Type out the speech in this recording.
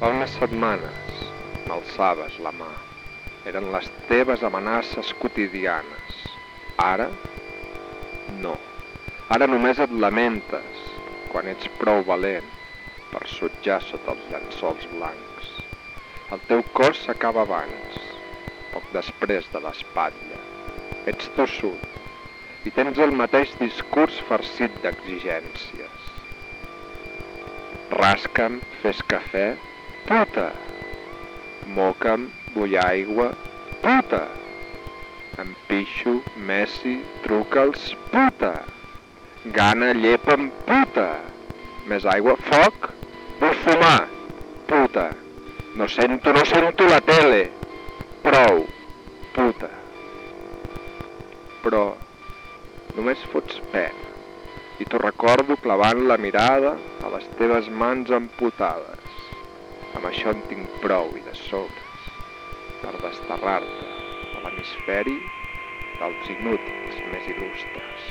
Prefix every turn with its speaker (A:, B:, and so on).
A: Fa unes setmanes m'alçaves la mà. Eren les teves amenaces quotidianes. Ara, no. Ara només et lamentes quan ets prou valent per sotjar sota els llençols blancs. El teu cos s'acaba abans, poc després de l'espatlla. Ets tossut i tens el mateix discurs farcit d'exigències. Rasca'm, fes cafè, puta! Moca'm, vull aigua, puta! Em pixo, Messi, truca'ls, puta! Gana, llepa'm, puta! Més aigua, foc, vull fumar, puta! No sento, no sento la tele! Prou, puta! Però només fots pena i t'ho recordo clavant la mirada a les teves mans amputades. Amb això en tinc prou i de sobres per desterrar-te a l'hemisferi dels inútils més il·lustres.